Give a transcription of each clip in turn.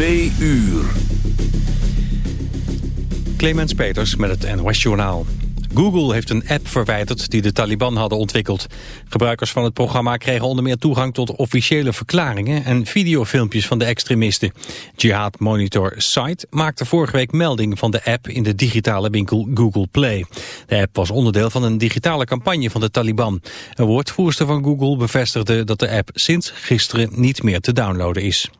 2 uur. Clemens Peters met het NOS Journaal. Google heeft een app verwijderd die de Taliban hadden ontwikkeld. Gebruikers van het programma kregen onder meer toegang tot officiële verklaringen en videofilmpjes van de extremisten. Jihad Monitor Site maakte vorige week melding van de app in de digitale winkel Google Play. De app was onderdeel van een digitale campagne van de Taliban. Een woordvoerster van Google bevestigde dat de app sinds gisteren niet meer te downloaden is.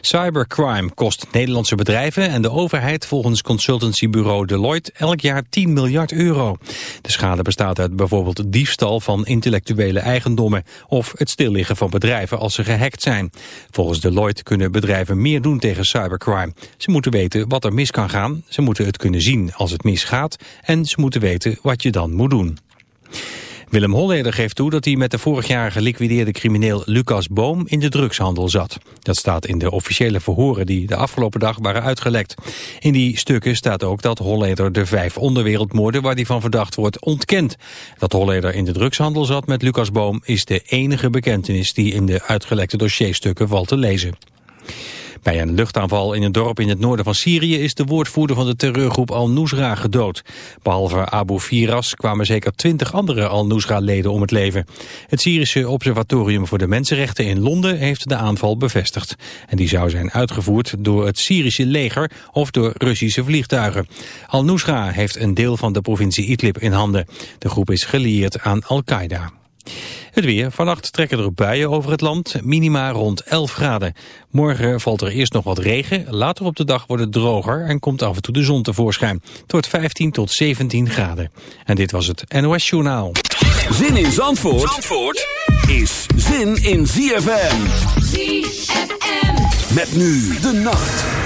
Cybercrime kost Nederlandse bedrijven en de overheid volgens consultancybureau Deloitte elk jaar 10 miljard euro. De schade bestaat uit bijvoorbeeld diefstal van intellectuele eigendommen of het stilliggen van bedrijven als ze gehackt zijn. Volgens Deloitte kunnen bedrijven meer doen tegen cybercrime. Ze moeten weten wat er mis kan gaan, ze moeten het kunnen zien als het misgaat en ze moeten weten wat je dan moet doen. Willem Holleder geeft toe dat hij met de vorig jaar geliquideerde crimineel Lucas Boom in de drugshandel zat. Dat staat in de officiële verhoren die de afgelopen dag waren uitgelekt. In die stukken staat ook dat Holleder de vijf onderwereldmoorden waar hij van verdacht wordt ontkent. Dat Holleder in de drugshandel zat met Lucas Boom is de enige bekentenis die in de uitgelekte dossierstukken valt te lezen. Bij een luchtaanval in een dorp in het noorden van Syrië is de woordvoerder van de terreurgroep Al-Nusra gedood. Behalve Abu Firas kwamen zeker twintig andere Al-Nusra-leden om het leven. Het Syrische Observatorium voor de Mensenrechten in Londen heeft de aanval bevestigd. En die zou zijn uitgevoerd door het Syrische leger of door Russische vliegtuigen. Al-Nusra heeft een deel van de provincie Idlib in handen. De groep is gelieerd aan Al-Qaeda. Het weer. Vannacht trekken er buien over het land. Minima rond 11 graden. Morgen valt er eerst nog wat regen. Later op de dag wordt het droger en komt af en toe de zon tevoorschijn. Het wordt 15 tot 17 graden. En dit was het NOS Journaal. Zin in Zandvoort, Zandvoort is zin in ZFM. ZFM. Met nu de nacht.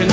and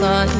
sun